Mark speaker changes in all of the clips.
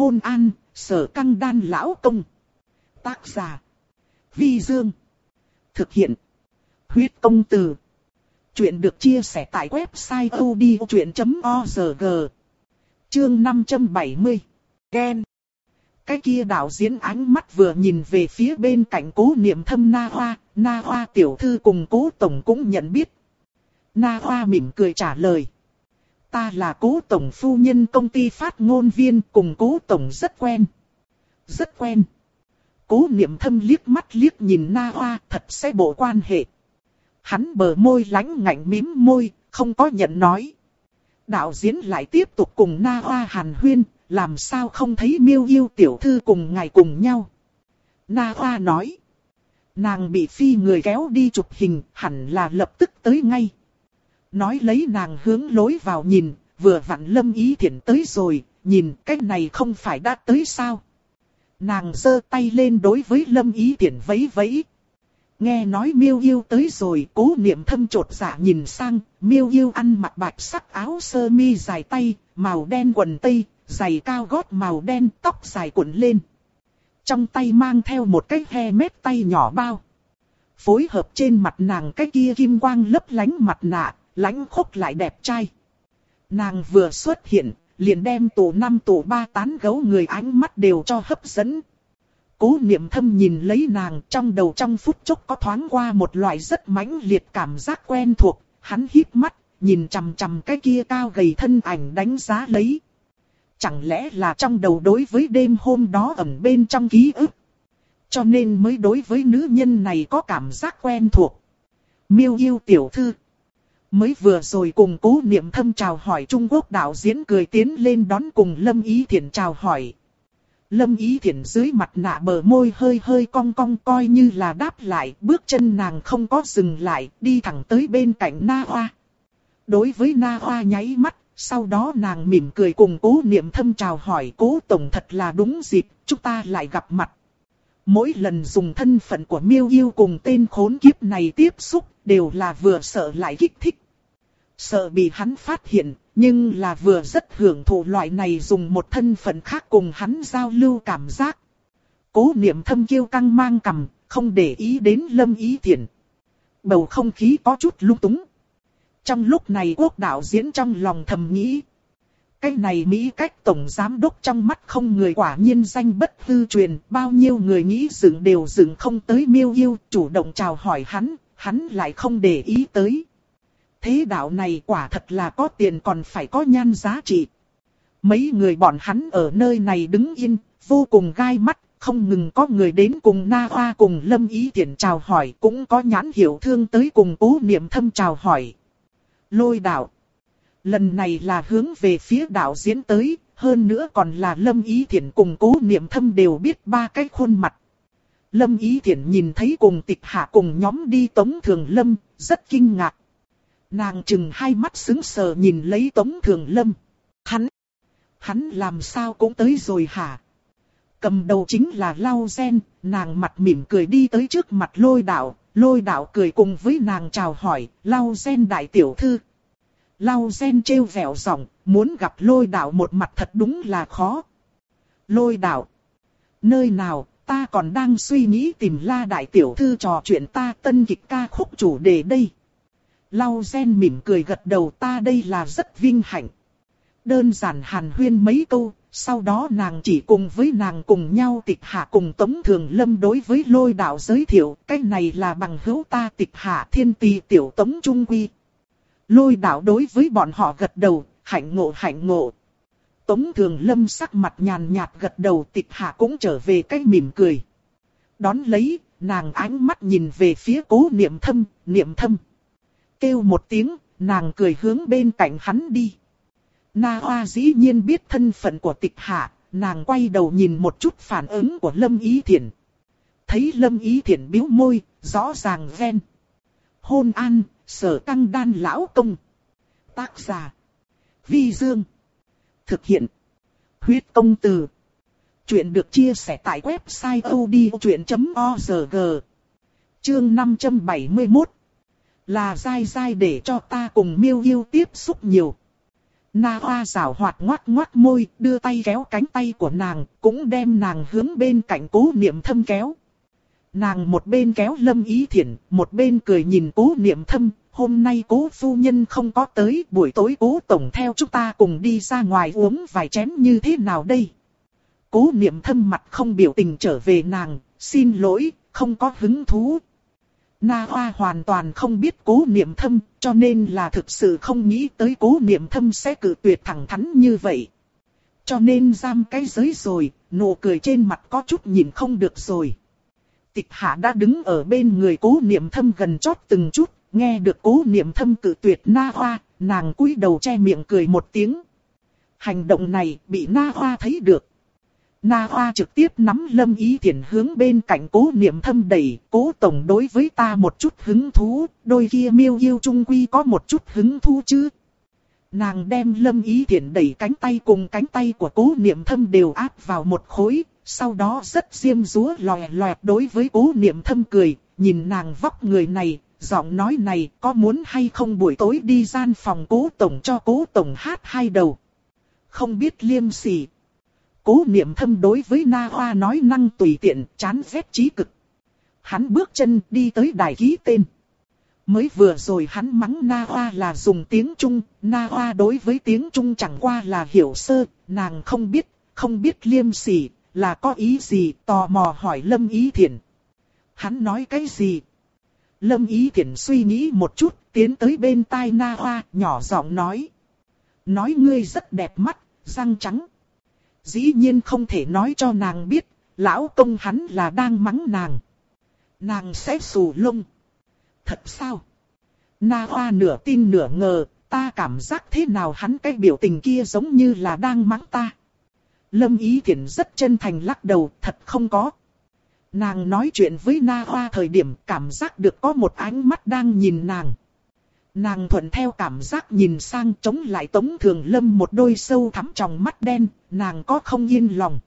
Speaker 1: Hôn an, sở căng đan lão công. Tác giả. Vi Dương. Thực hiện. Huyết công từ. Chuyện được chia sẻ tại website odchuyện.org. Chương 570. Gen. Cái kia đạo diễn ánh mắt vừa nhìn về phía bên cạnh cố niệm thâm Na Hoa, Na Hoa tiểu thư cùng cố tổng cũng nhận biết. Na Hoa mỉm cười trả lời. Ta là cố tổng phu nhân công ty phát ngôn viên cùng cố tổng rất quen. Rất quen. Cố niệm thâm liếc mắt liếc nhìn Na Hoa thật sẽ bộ quan hệ. Hắn bờ môi lánh ngạnh mím môi, không có nhận nói. Đạo diễn lại tiếp tục cùng Na Hoa hàn huyên, làm sao không thấy miêu yêu tiểu thư cùng ngài cùng nhau. Na Hoa nói. Nàng bị phi người kéo đi chụp hình, hẳn là lập tức tới ngay. Nói lấy nàng hướng lối vào nhìn, vừa vặn lâm ý thiện tới rồi, nhìn cái này không phải đã tới sao. Nàng giơ tay lên đối với lâm ý thiện vẫy vẫy. Nghe nói miêu yêu tới rồi, cố niệm thâm trột dạ nhìn sang, miêu yêu ăn mặc bạch sắc áo sơ mi dài tay, màu đen quần tây, giày cao gót màu đen, tóc dài cuộn lên. Trong tay mang theo một cái he mét tay nhỏ bao. Phối hợp trên mặt nàng cái kia kim quang lấp lánh mặt nạ, lãnh khốc lại đẹp trai. Nàng vừa xuất hiện, liền đem tổ năm tổ ba tán gấu người ánh mắt đều cho hấp dẫn. Cố niệm thâm nhìn lấy nàng trong đầu trong phút chốc có thoáng qua một loại rất mãnh liệt cảm giác quen thuộc, hắn hít mắt, nhìn chằm chằm cái kia cao gầy thân ảnh đánh giá lấy. Chẳng lẽ là trong đầu đối với đêm hôm đó ẩn bên trong ký ức. Cho nên mới đối với nữ nhân này có cảm giác quen thuộc. Miêu yêu tiểu thư. Mới vừa rồi cùng cố niệm thâm chào hỏi Trung Quốc đạo diễn cười tiến lên đón cùng Lâm Ý Thiển chào hỏi. Lâm Ý Thiển dưới mặt nạ bờ môi hơi hơi cong cong coi như là đáp lại, bước chân nàng không có dừng lại, đi thẳng tới bên cạnh Na Hoa. Đối với Na Hoa nháy mắt, sau đó nàng mỉm cười cùng cố niệm thâm chào hỏi cố tổng thật là đúng dịp, chúng ta lại gặp mặt. Mỗi lần dùng thân phận của miêu yêu cùng tên khốn kiếp này tiếp xúc, đều là vừa sợ lại kích thích. Sợ bị hắn phát hiện, nhưng là vừa rất hưởng thụ loại này dùng một thân phận khác cùng hắn giao lưu cảm giác. Cố niệm thâm kiêu căng mang cầm, không để ý đến lâm ý thiện. Bầu không khí có chút lung túng. Trong lúc này quốc đạo diễn trong lòng thầm nghĩ. Cái này Mỹ cách tổng giám đốc trong mắt không người quả nhiên danh bất hư truyền, bao nhiêu người nghĩ dựng đều dựng không tới miêu yêu, chủ động chào hỏi hắn, hắn lại không để ý tới. Thế đạo này quả thật là có tiền còn phải có nhan giá trị. Mấy người bọn hắn ở nơi này đứng yên, vô cùng gai mắt, không ngừng có người đến cùng Na Hoa cùng Lâm Ý thiển chào hỏi, cũng có nhãn hiểu thương tới cùng cố niệm thâm chào hỏi. Lôi đạo. Lần này là hướng về phía đạo diễn tới, hơn nữa còn là Lâm Ý Thiển cùng cố niệm thâm đều biết ba cái khuôn mặt. Lâm Ý Thiển nhìn thấy cùng tịch hạ cùng nhóm đi Tống Thường Lâm, rất kinh ngạc. Nàng chừng hai mắt sững sờ nhìn lấy Tống Thường Lâm. Hắn, hắn làm sao cũng tới rồi hả? Cầm đầu chính là Lau Gen, nàng mặt mỉm cười đi tới trước mặt lôi đạo, lôi đạo cười cùng với nàng chào hỏi, Lau Gen đại tiểu thư. Lau Gen trêu vẻo giọng, muốn gặp lôi đạo một mặt thật đúng là khó. Lôi đạo, nơi nào, ta còn đang suy nghĩ tìm la đại tiểu thư trò chuyện ta tân kịch ca khúc chủ đề đây. Lau gen mỉm cười gật đầu ta đây là rất vinh hạnh. Đơn giản hàn huyên mấy câu, sau đó nàng chỉ cùng với nàng cùng nhau tịch hạ cùng Tống Thường Lâm đối với lôi đạo giới thiệu, cái này là bằng hữu ta tịch hạ thiên tì tiểu Tống Trung Quy. Lôi đạo đối với bọn họ gật đầu, hạnh ngộ hạnh ngộ. Tống Thường Lâm sắc mặt nhàn nhạt gật đầu tịch hạ cũng trở về cái mỉm cười. Đón lấy, nàng ánh mắt nhìn về phía cố niệm thâm, niệm thâm kêu một tiếng, nàng cười hướng bên cạnh hắn đi. Na Hoa dĩ nhiên biết thân phận của tịch hạ, nàng quay đầu nhìn một chút phản ứng của Lâm Ý Thiển. Thấy Lâm Ý Thiển biếu môi, rõ ràng ven. Hôn an, sở căng đan lão công. Tác giả. Vi Dương. Thực hiện. Huyết công từ. Chuyện được chia sẻ tại website odchuyện.org. Chương 571 là dai dai để cho ta cùng miêu yêu tiếp xúc nhiều. Na Hoa rảo hoạt ngoát ngoát môi, đưa tay kéo cánh tay của nàng, cũng đem nàng hướng bên cạnh cố niệm thâm kéo. Nàng một bên kéo lâm ý thiện, một bên cười nhìn cố niệm thâm, hôm nay cố phu nhân không có tới, buổi tối cố tổng theo chúng ta cùng đi ra ngoài uống vài chén như thế nào đây? Cố niệm thâm mặt không biểu tình trở về nàng, xin lỗi, không có hứng thú. Na Hoa hoàn toàn không biết cố niệm thâm, cho nên là thực sự không nghĩ tới cố niệm thâm sẽ cử tuyệt thẳng thắn như vậy. Cho nên giam cái giới rồi, nụ cười trên mặt có chút nhìn không được rồi. Tịch hạ đã đứng ở bên người cố niệm thâm gần chót từng chút, nghe được cố niệm thâm cử tuyệt Na Hoa, nàng cúi đầu che miệng cười một tiếng. Hành động này bị Na Hoa thấy được. Na Hoa trực tiếp nắm lâm ý thiện hướng bên cạnh cố niệm thâm đẩy, cố tổng đối với ta một chút hứng thú, đôi kia miêu yêu trung quy có một chút hứng thú chứ. Nàng đem lâm ý thiện đẩy cánh tay cùng cánh tay của cố niệm thâm đều áp vào một khối, sau đó rất xiêm rúa lòe loẹt đối với cố niệm thâm cười, nhìn nàng vóc người này, giọng nói này có muốn hay không buổi tối đi gian phòng cố tổng cho cố tổng hát hai đầu. Không biết liêm sỉ. Cố niệm thâm đối với Na Hoa nói năng tùy tiện, chán ghét trí cực. Hắn bước chân đi tới đài ký tên. Mới vừa rồi hắn mắng Na Hoa là dùng tiếng Trung, Na Hoa đối với tiếng Trung chẳng qua là hiểu sơ, nàng không biết, không biết liêm sỉ, là có ý gì, tò mò hỏi Lâm Ý Thiển. Hắn nói cái gì? Lâm Ý Thiển suy nghĩ một chút, tiến tới bên tai Na Hoa, nhỏ giọng nói. Nói ngươi rất đẹp mắt, răng trắng. Dĩ nhiên không thể nói cho nàng biết, lão công hắn là đang mắng nàng. Nàng sẽ xù lông. Thật sao? Na Hoa nửa tin nửa ngờ, ta cảm giác thế nào hắn cái biểu tình kia giống như là đang mắng ta. Lâm Ý Thiển rất chân thành lắc đầu, thật không có. Nàng nói chuyện với Na Hoa thời điểm cảm giác được có một ánh mắt đang nhìn nàng. Nàng thuận theo cảm giác nhìn sang chống lại Tống Thường Lâm một đôi sâu thắm trong mắt đen, nàng có không yên lòng.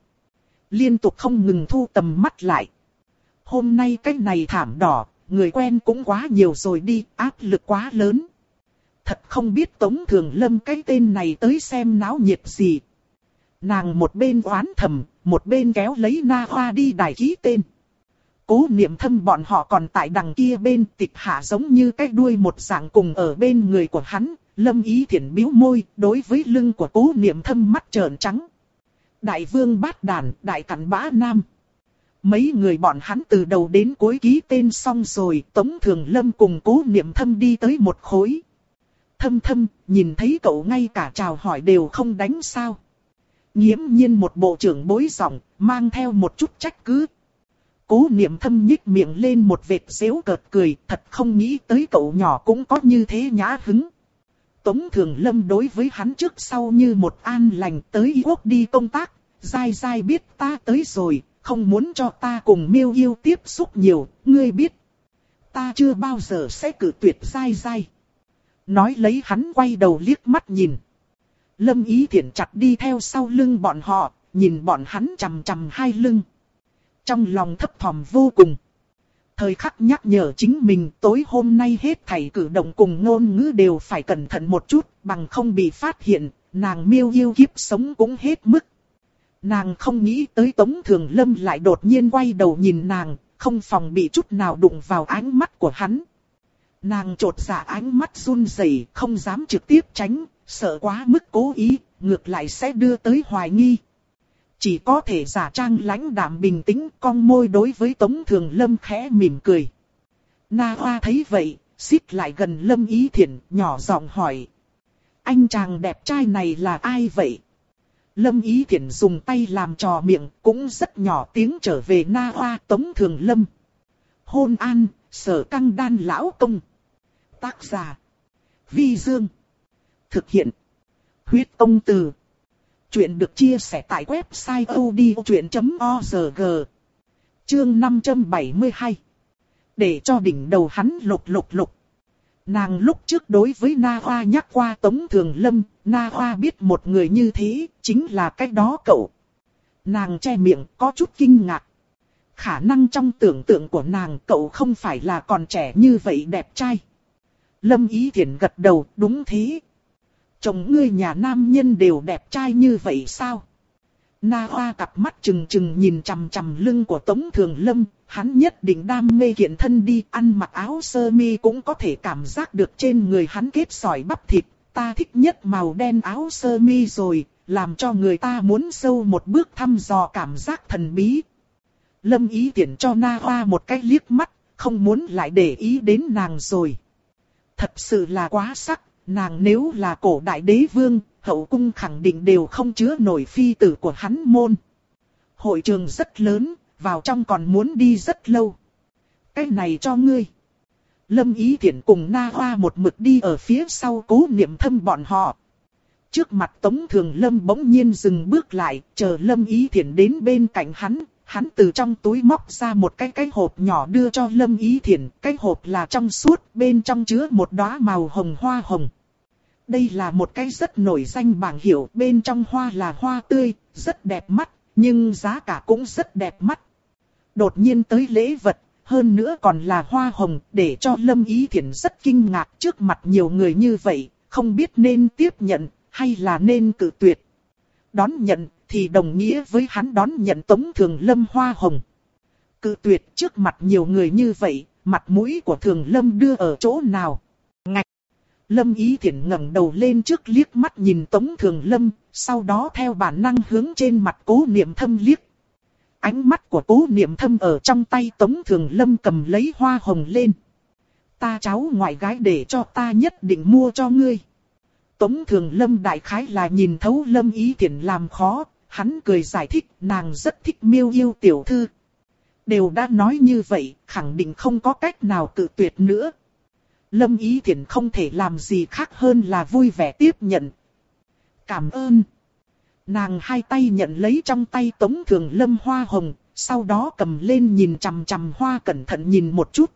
Speaker 1: Liên tục không ngừng thu tầm mắt lại. Hôm nay cái này thảm đỏ, người quen cũng quá nhiều rồi đi, áp lực quá lớn. Thật không biết Tống Thường Lâm cái tên này tới xem náo nhiệt gì. Nàng một bên oán thầm, một bên kéo lấy na hoa đi đài ký tên. Cố niệm thâm bọn họ còn tại đằng kia bên tịch hạ giống như cái đuôi một dạng cùng ở bên người của hắn, lâm ý thiện biếu môi, đối với lưng của cố niệm thâm mắt trợn trắng. Đại vương bát đàn, đại cắn bã nam. Mấy người bọn hắn từ đầu đến cuối ký tên xong rồi, Tống Thường Lâm cùng cố niệm thâm đi tới một khối. Thâm thâm, nhìn thấy cậu ngay cả chào hỏi đều không đánh sao. Nghiễm nhiên một bộ trưởng bối giọng, mang theo một chút trách cứ. Cố niệm thâm nhích miệng lên một vệt xéo cợt cười, thật không nghĩ tới cậu nhỏ cũng có như thế nhã hứng. Tống Thường Lâm đối với hắn trước sau như một an lành tới quốc đi công tác, dai dai biết ta tới rồi, không muốn cho ta cùng miêu yêu tiếp xúc nhiều, ngươi biết. Ta chưa bao giờ sẽ cử tuyệt dai dai. Nói lấy hắn quay đầu liếc mắt nhìn. Lâm ý thiện chặt đi theo sau lưng bọn họ, nhìn bọn hắn chằm chằm hai lưng. Trong lòng thấp thỏm vô cùng. Thời khắc nhắc nhở chính mình tối hôm nay hết thảy cử động cùng ngôn ngữ đều phải cẩn thận một chút, bằng không bị phát hiện, nàng miêu yêu kiếp sống cũng hết mức. Nàng không nghĩ tới Tống Thường Lâm lại đột nhiên quay đầu nhìn nàng, không phòng bị chút nào đụng vào ánh mắt của hắn. Nàng trột dạ ánh mắt run rẩy, không dám trực tiếp tránh, sợ quá mức cố ý, ngược lại sẽ đưa tới hoài nghi. Chỉ có thể giả trang lãnh đạm bình tĩnh cong môi đối với Tống Thường Lâm khẽ mỉm cười. Na Hoa thấy vậy, xích lại gần Lâm Ý Thiển, nhỏ giọng hỏi. Anh chàng đẹp trai này là ai vậy? Lâm Ý Thiển dùng tay làm trò miệng, cũng rất nhỏ tiếng trở về Na Hoa Tống Thường Lâm. Hôn an, sở căng đan lão công. Tác giả. Vi Dương. Thực hiện. Huyết công từ. Chuyện được chia sẻ tại website odchuyện.org. Chương 572. Để cho đỉnh đầu hắn lục lục lục. Nàng lúc trước đối với Na Hoa nhắc qua Tống Thường Lâm, Na Hoa biết một người như thế, chính là cái đó cậu. Nàng che miệng có chút kinh ngạc. Khả năng trong tưởng tượng của nàng cậu không phải là còn trẻ như vậy đẹp trai. Lâm Ý Thiển gật đầu, đúng thế. Chồng ngươi nhà nam nhân đều đẹp trai như vậy sao? Na Hoa cặp mắt trừng trừng nhìn chằm chằm lưng của Tống Thường Lâm, hắn nhất định đam mê kiện thân đi, ăn mặc áo sơ mi cũng có thể cảm giác được trên người hắn kết sỏi bắp thịt, ta thích nhất màu đen áo sơ mi rồi, làm cho người ta muốn sâu một bước thăm dò cảm giác thần bí. Lâm ý tiện cho Na Hoa một cái liếc mắt, không muốn lại để ý đến nàng rồi. Thật sự là quá sắc, nàng nếu là cổ đại đế vương, hậu cung khẳng định đều không chứa nổi phi tử của hắn môn. Hội trường rất lớn, vào trong còn muốn đi rất lâu. Cái này cho ngươi. Lâm Ý Thiển cùng Na Hoa một mực đi ở phía sau cố niệm thâm bọn họ. Trước mặt Tống Thường Lâm bỗng nhiên dừng bước lại, chờ Lâm Ý Thiển đến bên cạnh hắn, hắn từ trong túi móc ra một cái cái hộp nhỏ đưa cho Lâm Ý Thiển, cái hộp là trong suốt, bên trong chứa một đóa màu hồng hoa hồng. Đây là một cái rất nổi danh bảng hiệu, bên trong hoa là hoa tươi, rất đẹp mắt, nhưng giá cả cũng rất đẹp mắt. Đột nhiên tới lễ vật, hơn nữa còn là hoa hồng, để cho Lâm Ý Thiển rất kinh ngạc trước mặt nhiều người như vậy, không biết nên tiếp nhận, hay là nên cự tuyệt. Đón nhận, thì đồng nghĩa với hắn đón nhận Tống Thường Lâm hoa hồng. Cự tuyệt trước mặt nhiều người như vậy, mặt mũi của Thường Lâm đưa ở chỗ nào? Ngạch! Lâm Ý Thiển ngẩng đầu lên trước liếc mắt nhìn Tống Thường Lâm, sau đó theo bản năng hướng trên mặt cố niệm thâm liếc. Ánh mắt của cố niệm thâm ở trong tay Tống Thường Lâm cầm lấy hoa hồng lên. Ta cháu ngoại gái để cho ta nhất định mua cho ngươi. Tống Thường Lâm đại khái là nhìn thấu Lâm Ý Thiển làm khó, hắn cười giải thích nàng rất thích miêu yêu tiểu thư. Đều đã nói như vậy, khẳng định không có cách nào tự tuyệt nữa. Lâm Ý Thiển không thể làm gì khác hơn là vui vẻ tiếp nhận. Cảm ơn. Nàng hai tay nhận lấy trong tay Tống Thường Lâm hoa hồng, sau đó cầm lên nhìn chằm chằm hoa cẩn thận nhìn một chút.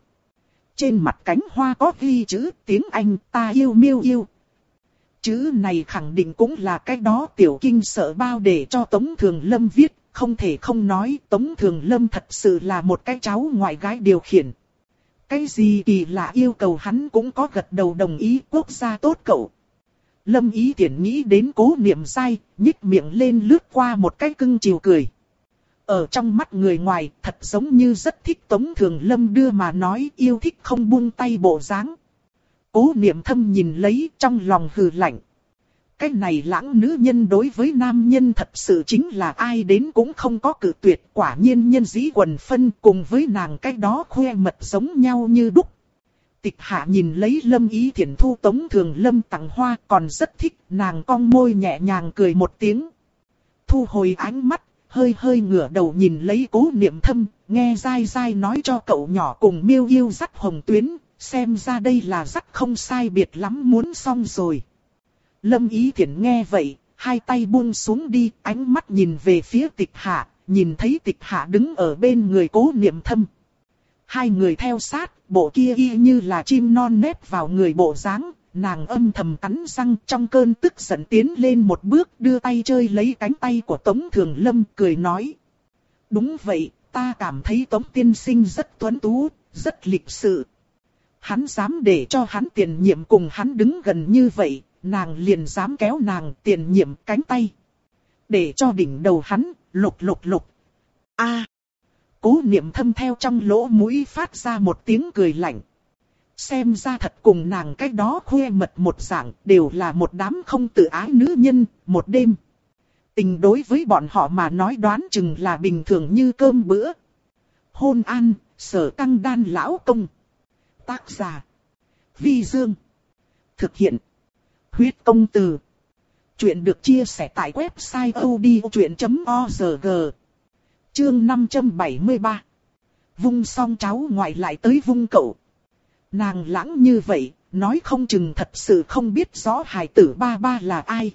Speaker 1: Trên mặt cánh hoa có ghi chữ tiếng Anh ta yêu miêu yêu. Chữ này khẳng định cũng là cái đó tiểu kinh sợ bao để cho Tống Thường Lâm viết, không thể không nói Tống Thường Lâm thật sự là một cái cháu ngoại gái điều khiển. Cái gì kỳ lạ yêu cầu hắn cũng có gật đầu đồng ý quốc gia tốt cậu. Lâm ý tiện nghĩ đến cố niệm sai, nhích miệng lên lướt qua một cái cưng chiều cười. Ở trong mắt người ngoài, thật giống như rất thích Tống Thường Lâm đưa mà nói yêu thích không buông tay bộ dáng. Cố niệm thâm nhìn lấy trong lòng hừ lạnh. Cái này lãng nữ nhân đối với nam nhân thật sự chính là ai đến cũng không có cử tuyệt quả nhiên nhân dĩ quần phân cùng với nàng cái đó khoe mật giống nhau như đúc. Tịch hạ nhìn lấy lâm ý thiển thu tống thường lâm tặng hoa còn rất thích nàng cong môi nhẹ nhàng cười một tiếng. Thu hồi ánh mắt, hơi hơi ngửa đầu nhìn lấy cố niệm thâm, nghe dai dai nói cho cậu nhỏ cùng miêu yêu dắt hồng tuyến, xem ra đây là rắc không sai biệt lắm muốn xong rồi. Lâm Ý Thiển nghe vậy, hai tay buông xuống đi, ánh mắt nhìn về phía tịch hạ, nhìn thấy tịch hạ đứng ở bên người cố niệm thâm. Hai người theo sát, bộ kia y như là chim non nếp vào người bộ dáng, nàng âm thầm cắn răng trong cơn tức giận tiến lên một bước đưa tay chơi lấy cánh tay của Tống Thường Lâm cười nói. Đúng vậy, ta cảm thấy Tống Tiên Sinh rất tuấn tú, rất lịch sự. Hắn dám để cho hắn tiền nhiệm cùng hắn đứng gần như vậy, nàng liền dám kéo nàng tiền nhiệm cánh tay. Để cho đỉnh đầu hắn, lục lục lục. a à, Cố niệm thâm theo trong lỗ mũi phát ra một tiếng cười lạnh. Xem ra thật cùng nàng cách đó khuê mật một dạng đều là một đám không tự ái nữ nhân, một đêm. Tình đối với bọn họ mà nói đoán chừng là bình thường như cơm bữa. Hôn an, sở căng đan lão công. Tác giả. Vi Dương. Thực hiện. Huyết công từ. Chuyện được chia sẻ tại website odchuyện.org. Chương 573. Vung song cháu ngoại lại tới vung cậu. Nàng lãng như vậy, nói không chừng thật sự không biết rõ hài tử ba ba là ai.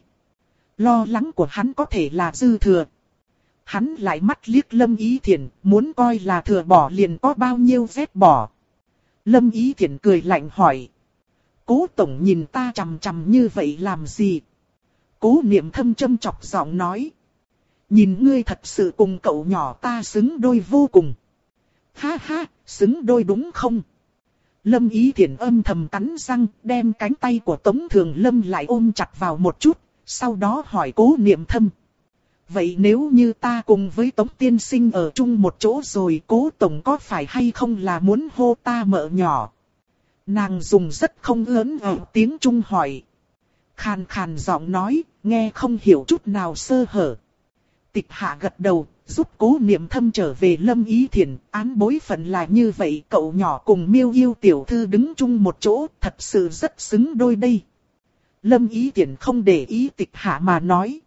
Speaker 1: Lo lắng của hắn có thể là dư thừa. Hắn lại mắt liếc lâm ý thiền, muốn coi là thừa bỏ liền có bao nhiêu vết bỏ. Lâm ý Thiển cười lạnh hỏi. Cố tổng nhìn ta chằm chằm như vậy làm gì? Cố niệm thâm châm chọc giọng nói. Nhìn ngươi thật sự cùng cậu nhỏ ta xứng đôi vô cùng. Ha ha, xứng đôi đúng không? Lâm ý thiện âm thầm cắn răng, đem cánh tay của Tống Thường Lâm lại ôm chặt vào một chút, sau đó hỏi cố niệm thâm. Vậy nếu như ta cùng với Tống Tiên Sinh ở chung một chỗ rồi cố Tổng có phải hay không là muốn hô ta mợ nhỏ? Nàng dùng rất không lớn ở tiếng Trung hỏi. Khàn khàn giọng nói, nghe không hiểu chút nào sơ hở. Tịch hạ gật đầu, giúp cố niệm thâm trở về lâm ý thiền, án bối phận là như vậy, cậu nhỏ cùng miêu yêu tiểu thư đứng chung một chỗ, thật sự rất xứng đôi đây. Lâm ý thiền không để ý tịch hạ mà nói.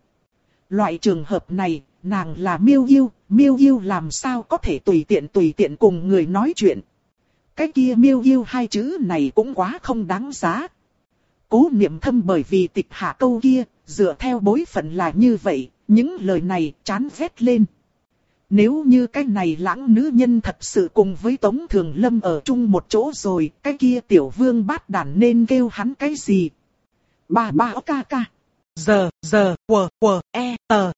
Speaker 1: Loại trường hợp này, nàng là miêu yêu, miêu yêu làm sao có thể tùy tiện tùy tiện cùng người nói chuyện. Cái kia miêu yêu hai chữ này cũng quá không đáng giá. Cố niệm thâm bởi vì tịch hạ câu kia, dựa theo bối phận là như vậy, những lời này chán ghét lên. Nếu như cái này lãng nữ nhân thật sự cùng với Tống Thường Lâm ở chung một chỗ rồi, cái kia tiểu vương bát đàn nên kêu hắn cái gì? Ba ba ca ca. Giờ, giờ, quờ, quờ, e, tờ.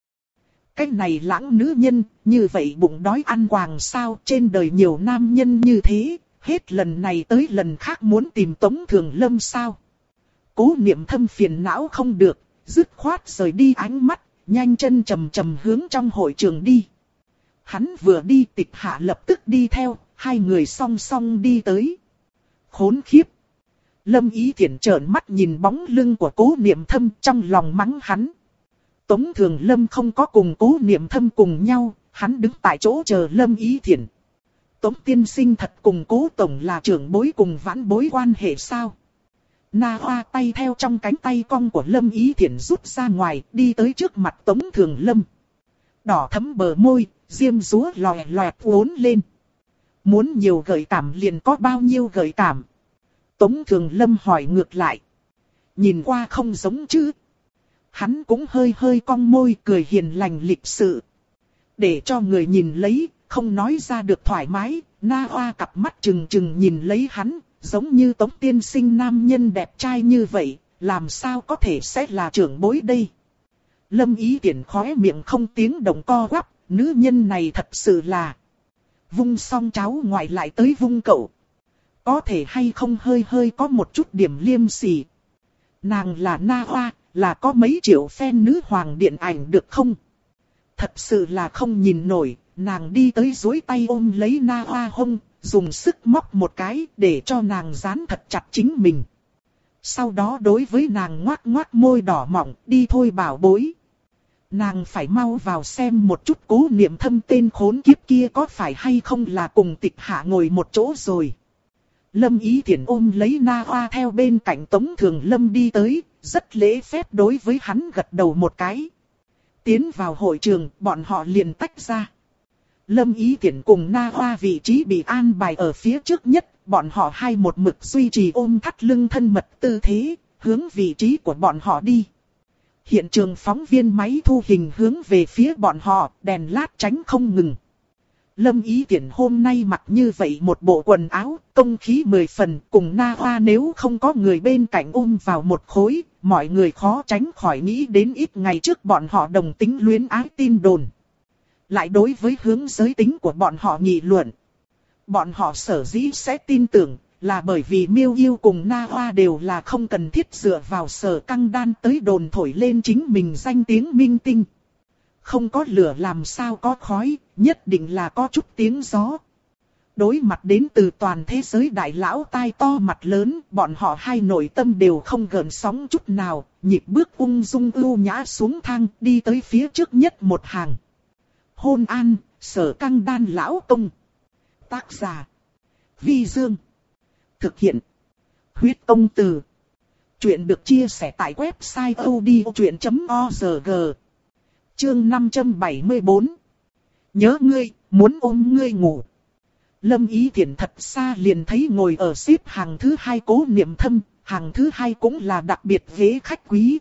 Speaker 1: Cái này lãng nữ nhân, như vậy bụng đói ăn quàng sao trên đời nhiều nam nhân như thế, hết lần này tới lần khác muốn tìm Tống Thường Lâm sao? Cố niệm thâm phiền não không được, dứt khoát rời đi ánh mắt, nhanh chân chầm chầm hướng trong hội trường đi. Hắn vừa đi tịch hạ lập tức đi theo, hai người song song đi tới. Khốn khiếp! Lâm ý thiển trợn mắt nhìn bóng lưng của cố niệm thâm trong lòng mắng hắn. Tống thường lâm không có cùng cố niệm thâm cùng nhau, hắn đứng tại chỗ chờ lâm ý thiển. Tống tiên sinh thật cùng cố tổng là trưởng bối cùng vãn bối quan hệ sao? Na hoa tay theo trong cánh tay cong của Lâm Ý Thiển rút ra ngoài, đi tới trước mặt Tống Thường Lâm. Đỏ thấm bờ môi, diêm rúa lòe loẹt uốn lên. Muốn nhiều gợi cảm liền có bao nhiêu gợi cảm. Tống Thường Lâm hỏi ngược lại. Nhìn qua không giống chứ. Hắn cũng hơi hơi cong môi cười hiền lành lịch sự. Để cho người nhìn lấy, không nói ra được thoải mái, na hoa cặp mắt trừng trừng nhìn lấy hắn, giống như tống tiên sinh nam nhân đẹp trai như vậy, làm sao có thể sẽ là trưởng bối đây. Lâm ý tiện khóe miệng không tiếng động co quắp, nữ nhân này thật sự là. Vung xong cháu ngoại lại tới vung cậu. Có thể hay không hơi hơi có một chút điểm liêm sỉ. Nàng là na hoa, là có mấy triệu fan nữ hoàng điện ảnh được không? Thật sự là không nhìn nổi, nàng đi tới dối tay ôm lấy na hoa hông, dùng sức móc một cái để cho nàng dán thật chặt chính mình. Sau đó đối với nàng ngoác ngoác môi đỏ mỏng, đi thôi bảo bối. Nàng phải mau vào xem một chút cố niệm thâm tên khốn kiếp kia có phải hay không là cùng tịch hạ ngồi một chỗ rồi. Lâm ý Thiển ôm lấy na hoa theo bên cạnh tống thường lâm đi tới, rất lễ phép đối với hắn gật đầu một cái. Tiến vào hội trường, bọn họ liền tách ra. Lâm Ý Tiễn cùng Na Hoa vị trí bị an bài ở phía trước nhất, bọn họ hai một mực duy trì ôm thắt lưng thân mật tư thế, hướng vị trí của bọn họ đi. Hiện trường phóng viên máy thu hình hướng về phía bọn họ, đèn lát tránh không ngừng. Lâm Ý Tiễn hôm nay mặc như vậy một bộ quần áo, công khí mười phần, cùng Na Hoa nếu không có người bên cạnh ôm vào một khối, mọi người khó tránh khỏi nghĩ đến ít ngày trước bọn họ đồng tính luyến ái tin đồn lại đối với hướng giới tính của bọn họ nghị luận. Bọn họ sở dĩ sẽ tin tưởng, là bởi vì miêu yêu cùng na hoa đều là không cần thiết dựa vào sở căng đan tới đồn thổi lên chính mình danh tiếng minh tinh. Không có lửa làm sao có khói, nhất định là có chút tiếng gió. Đối mặt đến từ toàn thế giới đại lão tai to mặt lớn, bọn họ hai nội tâm đều không gần sóng chút nào, nhịp bước ung dung ưu nhã xuống thang, đi tới phía trước nhất một hàng hôn an, sở căng đan lão công. Tác giả. Vi Dương. Thực hiện. Huyết công từ. Chuyện được chia sẻ tại website odchuyện.org. Chương 574. Nhớ ngươi, muốn ôm ngươi ngủ. Lâm Ý Thiển thật xa liền thấy ngồi ở xếp hàng thứ hai cố niệm thâm, hàng thứ hai cũng là đặc biệt ghế khách quý.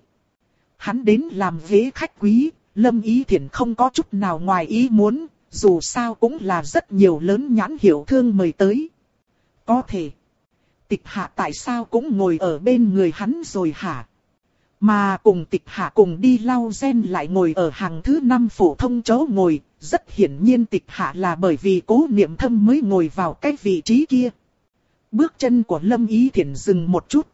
Speaker 1: Hắn đến làm ghế khách quý, Lâm Ý Thiển không có chút nào ngoài ý muốn, dù sao cũng là rất nhiều lớn nhãn hiệu thương mời tới. Có thể. Tịch hạ tại sao cũng ngồi ở bên người hắn rồi hả? Mà cùng tịch hạ cùng đi lau gen lại ngồi ở hàng thứ năm phổ thông chỗ ngồi, rất hiển nhiên tịch hạ là bởi vì cố niệm thâm mới ngồi vào cái vị trí kia. Bước chân của Lâm Ý Thiển dừng một chút.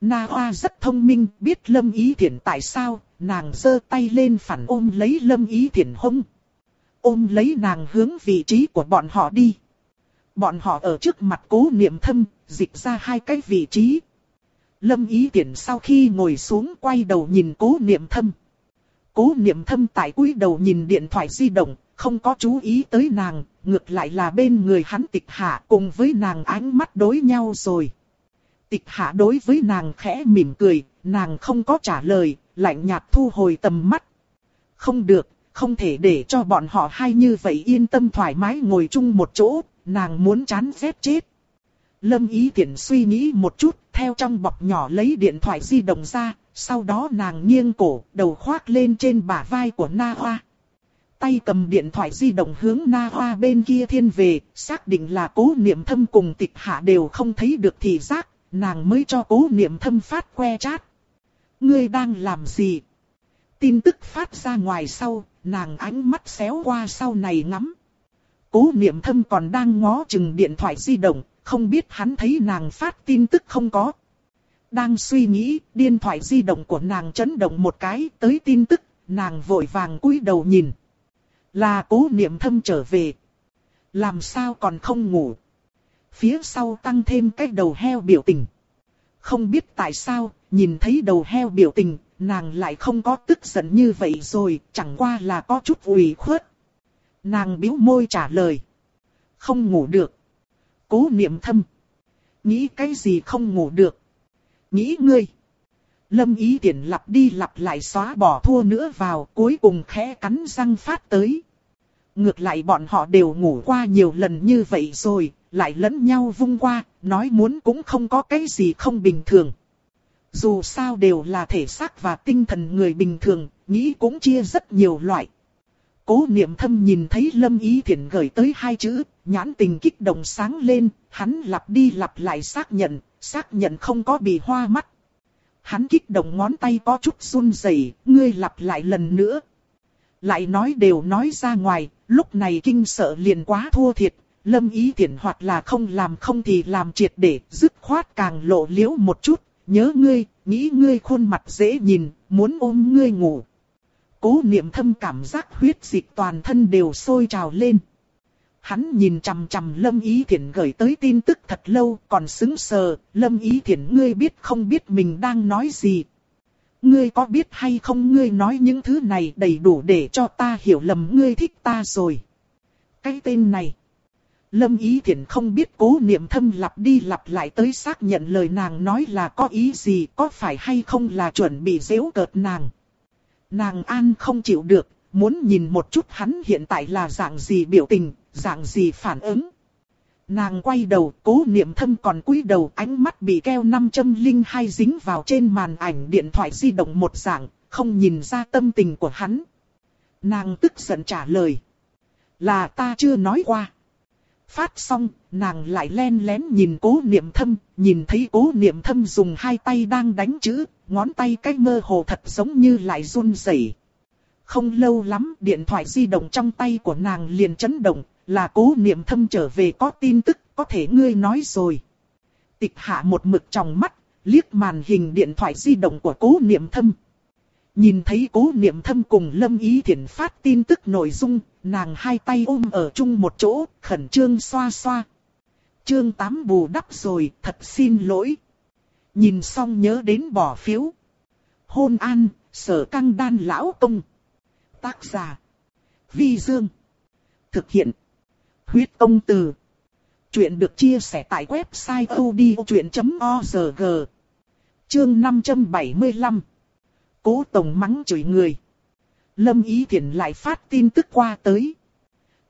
Speaker 1: Na Hoa rất thông minh, biết Lâm Ý Thiển tại sao, nàng giơ tay lên phản ôm lấy Lâm Ý Thiển hông. Ôm lấy nàng hướng vị trí của bọn họ đi. Bọn họ ở trước mặt cố niệm thâm, dịch ra hai cái vị trí. Lâm Ý Tiễn sau khi ngồi xuống quay đầu nhìn cố niệm thâm. Cố niệm thâm tại cúi đầu nhìn điện thoại di động, không có chú ý tới nàng, ngược lại là bên người hắn tịch hạ cùng với nàng ánh mắt đối nhau rồi. Tịch hạ đối với nàng khẽ mỉm cười, nàng không có trả lời, lạnh nhạt thu hồi tầm mắt. Không được, không thể để cho bọn họ hai như vậy yên tâm thoải mái ngồi chung một chỗ, nàng muốn chán ghét chết. Lâm Ý Tiễn suy nghĩ một chút, theo trong bọc nhỏ lấy điện thoại di động ra, sau đó nàng nghiêng cổ, đầu khoác lên trên bả vai của Na Hoa. Tay cầm điện thoại di động hướng Na Hoa bên kia thiên về, xác định là cố niệm thâm cùng tịch hạ đều không thấy được thì giác, nàng mới cho cố niệm thâm phát que chat. Ngươi đang làm gì? Tin tức phát ra ngoài sau, nàng ánh mắt xéo qua sau này ngắm. Cố niệm thâm còn đang ngó chừng điện thoại di động, không biết hắn thấy nàng phát tin tức không có. Đang suy nghĩ, điện thoại di động của nàng chấn động một cái tới tin tức, nàng vội vàng cúi đầu nhìn. Là cố niệm thâm trở về. Làm sao còn không ngủ. Phía sau tăng thêm cái đầu heo biểu tình. Không biết tại sao, nhìn thấy đầu heo biểu tình, nàng lại không có tức giận như vậy rồi, chẳng qua là có chút ủy khuất. Nàng biếu môi trả lời. Không ngủ được. Cố niệm thâm. Nghĩ cái gì không ngủ được. Nghĩ ngươi. Lâm ý tiện lặp đi lặp lại xóa bỏ thua nữa vào cuối cùng khẽ cắn răng phát tới. Ngược lại bọn họ đều ngủ qua nhiều lần như vậy rồi, lại lẫn nhau vung qua, nói muốn cũng không có cái gì không bình thường. Dù sao đều là thể xác và tinh thần người bình thường, nghĩ cũng chia rất nhiều loại. Cố niệm thâm nhìn thấy Lâm Ý Thiển gửi tới hai chữ, nhãn tình kích động sáng lên, hắn lặp đi lặp lại xác nhận, xác nhận không có bị hoa mắt. Hắn kích động ngón tay có chút run rẩy, ngươi lặp lại lần nữa. Lại nói đều nói ra ngoài, lúc này kinh sợ liền quá thua thiệt, Lâm Ý Thiển hoặc là không làm không thì làm triệt để, dứt khoát càng lộ liễu một chút, nhớ ngươi, nghĩ ngươi khuôn mặt dễ nhìn, muốn ôm ngươi ngủ. Cố niệm thâm cảm giác huyết dịch toàn thân đều sôi trào lên. Hắn nhìn chằm chằm Lâm Ý Thiển gửi tới tin tức thật lâu còn xứng sờ, Lâm Ý Thiển ngươi biết không biết mình đang nói gì. Ngươi có biết hay không ngươi nói những thứ này đầy đủ để cho ta hiểu lầm ngươi thích ta rồi. Cái tên này. Lâm Ý Thiển không biết cố niệm thâm lặp đi lặp lại tới xác nhận lời nàng nói là có ý gì, có phải hay không là chuẩn bị dễu cợt nàng. Nàng an không chịu được, muốn nhìn một chút hắn hiện tại là dạng gì biểu tình, dạng gì phản ứng. Nàng quay đầu, cố niệm thâm còn cúi đầu ánh mắt bị keo năm châm linh hai dính vào trên màn ảnh điện thoại di động một dạng, không nhìn ra tâm tình của hắn. Nàng tức giận trả lời. Là ta chưa nói qua. Phát xong, nàng lại len lén nhìn cố niệm thâm, nhìn thấy cố niệm thâm dùng hai tay đang đánh chữ, ngón tay cách mơ hồ thật giống như lại run rẩy. Không lâu lắm, điện thoại di động trong tay của nàng liền chấn động, là cố niệm thâm trở về có tin tức, có thể ngươi nói rồi. Tịch hạ một mực trong mắt, liếc màn hình điện thoại di động của cố niệm thâm. Nhìn thấy cố niệm thâm cùng Lâm Ý Thiển phát tin tức nội dung, nàng hai tay ôm ở chung một chỗ, khẩn trương xoa xoa. Chương 8 bù đắp rồi, thật xin lỗi. Nhìn xong nhớ đến bỏ phiếu. Hôn an, sở căng đan lão công. Tác giả. Vi Dương. Thực hiện. Huyết công từ. Chuyện được chia sẻ tại website odchuyện.org. Chương 575. Cố Tổng mắng chửi người. Lâm Ý Thiển lại phát tin tức qua tới.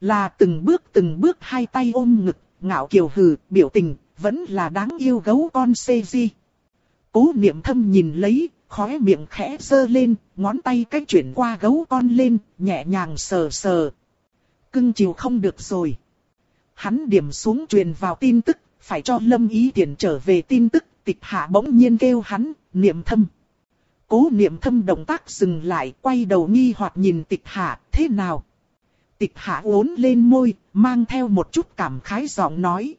Speaker 1: Là từng bước từng bước hai tay ôm ngực, ngạo kiều hừ, biểu tình, vẫn là đáng yêu gấu con xê di. Cố niệm thâm nhìn lấy, khóe miệng khẽ sơ lên, ngón tay cách chuyển qua gấu con lên, nhẹ nhàng sờ sờ. Cưng chiều không được rồi. Hắn điểm xuống truyền vào tin tức, phải cho Lâm Ý Thiển trở về tin tức, tịch hạ bỗng nhiên kêu hắn, niệm thâm. Cố niệm thâm động tác dừng lại, quay đầu nghi hoặc nhìn tịch hạ, thế nào? Tịch hạ uốn lên môi, mang theo một chút cảm khái giọng nói.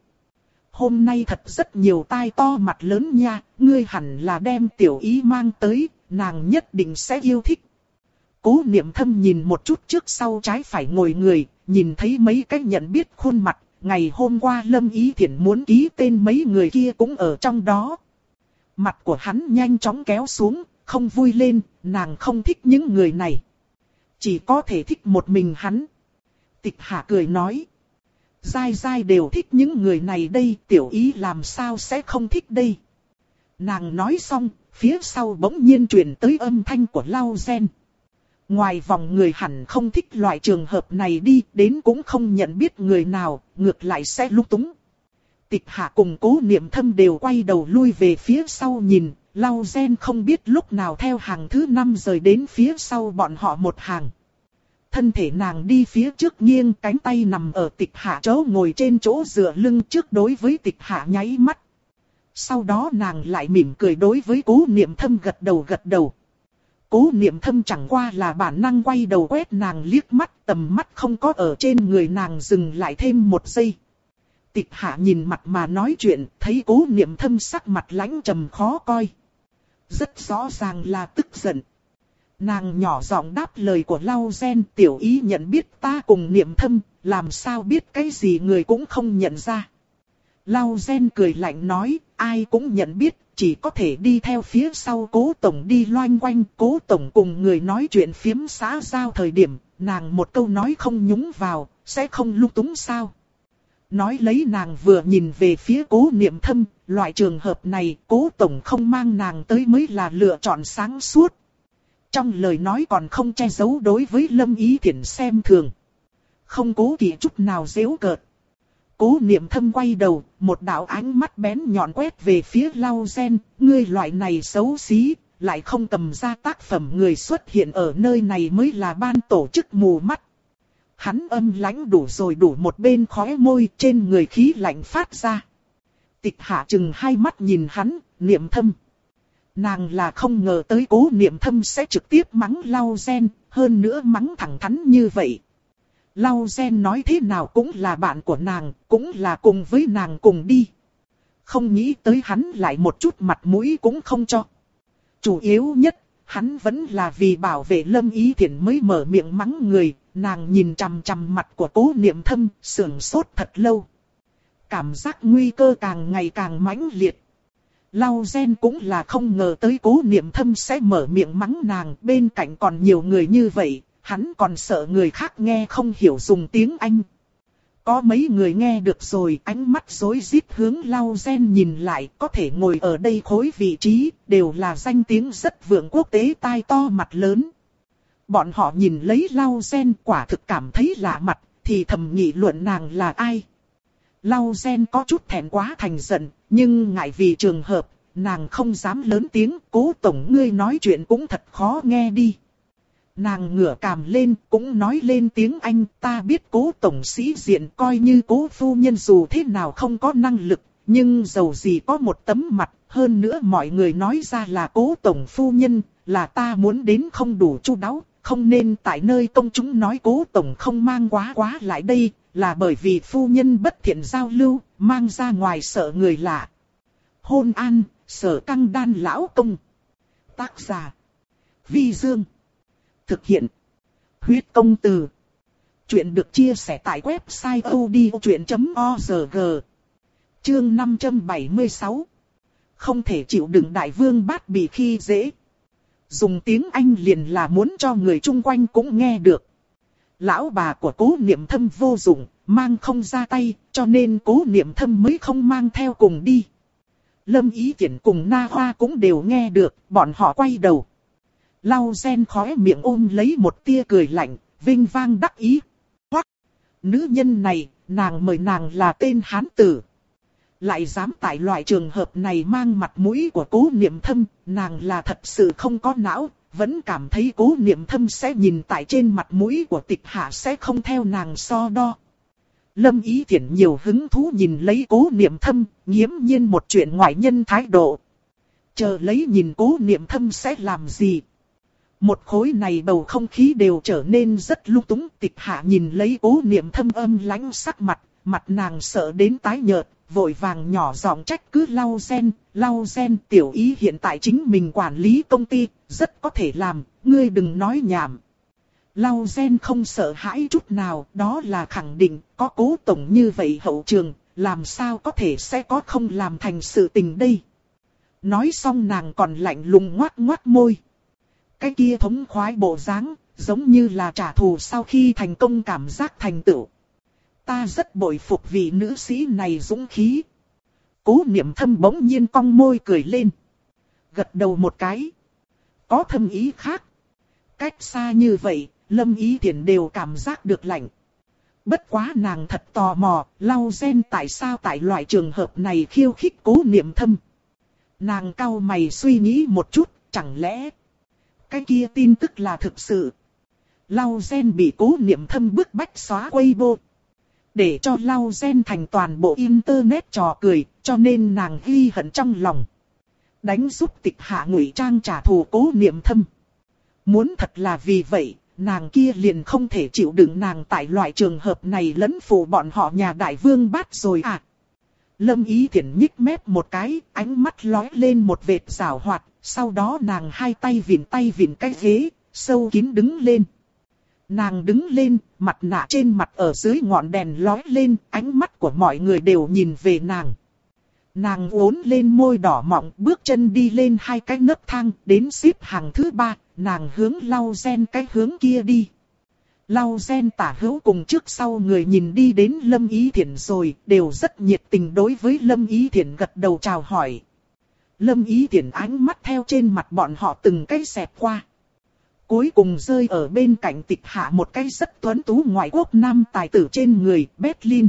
Speaker 1: hôm nay thật rất nhiều tai to mặt lớn nha, ngươi hẳn là đem tiểu ý mang tới, nàng nhất định sẽ yêu thích. Cố niệm thâm nhìn một chút trước sau trái phải ngồi người, nhìn thấy mấy cái nhận biết khuôn mặt, ngày hôm qua Lâm Ý Thiển muốn ký tên mấy người kia cũng ở trong đó. Mặt của hắn nhanh chóng kéo xuống, không vui lên, nàng không thích những người này. Chỉ có thể thích một mình hắn. Tịch hạ cười nói. Dai dai đều thích những người này đây, tiểu ý làm sao sẽ không thích đây. Nàng nói xong, phía sau bỗng nhiên truyền tới âm thanh của Lau Gen. Ngoài vòng người hẳn không thích loại trường hợp này đi, đến cũng không nhận biết người nào, ngược lại sẽ lúc túng. Tịch hạ cùng cố niệm thâm đều quay đầu lui về phía sau nhìn, Lau Gen không biết lúc nào theo hàng thứ năm rời đến phía sau bọn họ một hàng. Thân thể nàng đi phía trước nghiêng cánh tay nằm ở tịch hạ chỗ ngồi trên chỗ dựa lưng trước đối với tịch hạ nháy mắt. Sau đó nàng lại mỉm cười đối với cố niệm thâm gật đầu gật đầu. Cố niệm thâm chẳng qua là bản năng quay đầu quét nàng liếc mắt tầm mắt không có ở trên người nàng dừng lại thêm một giây. Tịch hạ nhìn mặt mà nói chuyện, thấy cố niệm thâm sắc mặt lãnh trầm khó coi. Rất rõ ràng là tức giận. Nàng nhỏ giọng đáp lời của Lau Gen tiểu ý nhận biết ta cùng niệm thâm, làm sao biết cái gì người cũng không nhận ra. Lau Gen cười lạnh nói, ai cũng nhận biết, chỉ có thể đi theo phía sau cố tổng đi loanh quanh. Cố tổng cùng người nói chuyện phiếm xã giao thời điểm, nàng một câu nói không nhúng vào, sẽ không lung túng sao. Nói lấy nàng vừa nhìn về phía cố niệm thâm, loại trường hợp này cố tổng không mang nàng tới mới là lựa chọn sáng suốt. Trong lời nói còn không che giấu đối với lâm ý thiện xem thường. Không cố kỵ chút nào dễu cợt. Cố niệm thâm quay đầu, một đạo ánh mắt bén nhọn quét về phía lau Sen. ngươi loại này xấu xí, lại không cầm ra tác phẩm người xuất hiện ở nơi này mới là ban tổ chức mù mắt. Hắn âm lãnh đủ rồi đủ một bên khóe môi trên người khí lạnh phát ra. Tịch hạ chừng hai mắt nhìn hắn, niệm thâm. Nàng là không ngờ tới cố niệm thâm sẽ trực tiếp mắng lau gen, hơn nữa mắng thẳng thắn như vậy. Lau gen nói thế nào cũng là bạn của nàng, cũng là cùng với nàng cùng đi. Không nghĩ tới hắn lại một chút mặt mũi cũng không cho. Chủ yếu nhất, hắn vẫn là vì bảo vệ lâm ý thiện mới mở miệng mắng người, nàng nhìn chằm chằm mặt của cố niệm thâm, sưởng sốt thật lâu. Cảm giác nguy cơ càng ngày càng mãnh liệt. Lau gen cũng là không ngờ tới cố niệm thâm sẽ mở miệng mắng nàng, bên cạnh còn nhiều người như vậy, hắn còn sợ người khác nghe không hiểu dùng tiếng Anh. Có mấy người nghe được rồi, ánh mắt rối rít hướng lau gen nhìn lại, có thể ngồi ở đây khối vị trí, đều là danh tiếng rất vượng quốc tế tai to mặt lớn. Bọn họ nhìn lấy lau gen quả thực cảm thấy lạ mặt, thì thầm nghị luận nàng là ai. Lau gen có chút thẹn quá thành giận, nhưng ngại vì trường hợp, nàng không dám lớn tiếng, cố tổng ngươi nói chuyện cũng thật khó nghe đi. Nàng ngửa cằm lên, cũng nói lên tiếng Anh, ta biết cố tổng sĩ diện coi như cố phu nhân dù thế nào không có năng lực, nhưng dầu gì có một tấm mặt, hơn nữa mọi người nói ra là cố tổng phu nhân, là ta muốn đến không đủ chu đáo, không nên tại nơi công chúng nói cố tổng không mang quá quá lại đây, là bởi vì phu nhân bất thiện giao lưu, mang ra ngoài sợ người lạ. Hôn an, sở căng đan lão công. Tác giả. Vi Dương. Thực hiện. Huyết công từ. Chuyện được chia sẻ tại website odchuyện.org. Chương 576. Không thể chịu đựng đại vương bát bị khi dễ. Dùng tiếng Anh liền là muốn cho người chung quanh cũng nghe được. Lão bà của cố niệm thâm vô dụng, mang không ra tay, cho nên cố niệm thâm mới không mang theo cùng đi. Lâm Ý Tiễn cùng Na Hoa cũng đều nghe được, bọn họ quay đầu. Lau gen khóe miệng ôm lấy một tia cười lạnh, vinh vang đắc ý. Hoặc, nữ nhân này, nàng mời nàng là tên hán tử. Lại dám tại loại trường hợp này mang mặt mũi của cố niệm thâm, nàng là thật sự không có não, vẫn cảm thấy cố niệm thâm sẽ nhìn tại trên mặt mũi của tịch hạ sẽ không theo nàng so đo. Lâm Ý thiện nhiều hứng thú nhìn lấy cố niệm thâm, nghiễm nhiên một chuyện ngoại nhân thái độ. Chờ lấy nhìn cố niệm thâm sẽ làm gì. Một khối này bầu không khí đều trở nên rất lung túng tịch hạ nhìn lấy cố niệm thâm âm lãnh sắc mặt, mặt nàng sợ đến tái nhợt, vội vàng nhỏ giọng trách cứ lau sen, lau sen tiểu ý hiện tại chính mình quản lý công ty, rất có thể làm, ngươi đừng nói nhảm. Lau sen không sợ hãi chút nào, đó là khẳng định, có cố tổng như vậy hậu trường, làm sao có thể sẽ có không làm thành sự tình đây. Nói xong nàng còn lạnh lùng ngoát ngoát môi. Cái kia thống khoái bộ dáng, giống như là trả thù sau khi thành công cảm giác thành tựu. Ta rất bội phục vị nữ sĩ này dũng khí. Cố niệm thâm bỗng nhiên cong môi cười lên. Gật đầu một cái. Có thâm ý khác. Cách xa như vậy, lâm ý thiện đều cảm giác được lạnh. Bất quá nàng thật tò mò, lau gen tại sao tại loại trường hợp này khiêu khích cố niệm thâm. Nàng cau mày suy nghĩ một chút, chẳng lẽ cái kia tin tức là thực sự. Lau gen bị cố niệm thâm bức bách xóa Weibo. Để cho lau gen thành toàn bộ internet trò cười, cho nên nàng ghi hận trong lòng. Đánh giúp tịch hạ ngụy trang trả thù cố niệm thâm. Muốn thật là vì vậy, nàng kia liền không thể chịu đựng nàng tại loại trường hợp này lẫn phụ bọn họ nhà đại vương bát rồi à. Lâm ý thiện nhích mép một cái, ánh mắt lói lên một vệt rào hoạt, sau đó nàng hai tay vịn tay vịn cái ghế, sâu kín đứng lên. Nàng đứng lên, mặt nạ trên mặt ở dưới ngọn đèn lói lên, ánh mắt của mọi người đều nhìn về nàng. Nàng uốn lên môi đỏ mọng, bước chân đi lên hai cái nấc thang, đến xếp hàng thứ ba, nàng hướng lau gen cái hướng kia đi. Lau gen tả hữu cùng trước sau người nhìn đi đến Lâm Ý Thiển rồi, đều rất nhiệt tình đối với Lâm Ý Thiển gật đầu chào hỏi. Lâm Ý Thiển ánh mắt theo trên mặt bọn họ từng cái xẹp qua. Cuối cùng rơi ở bên cạnh tịch hạ một cái rất tuấn tú ngoại quốc nam tài tử trên người, Berlin.